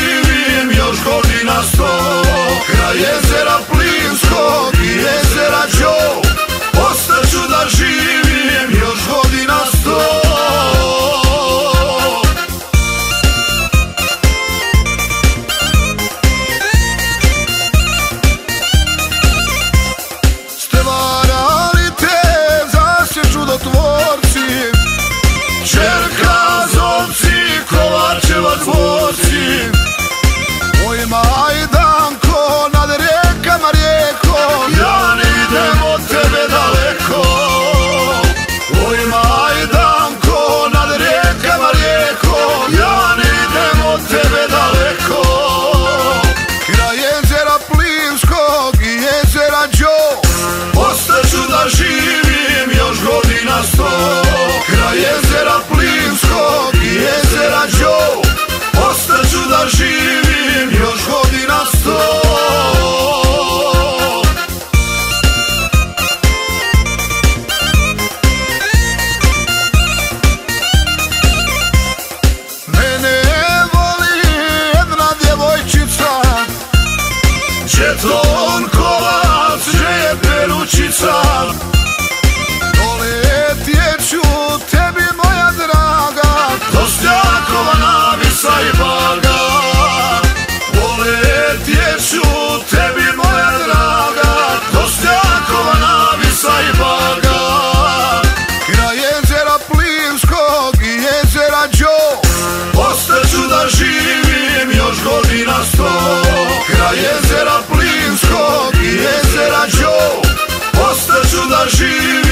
živim još godina sto. Kraj jezera Četon kolac, je peručica da gira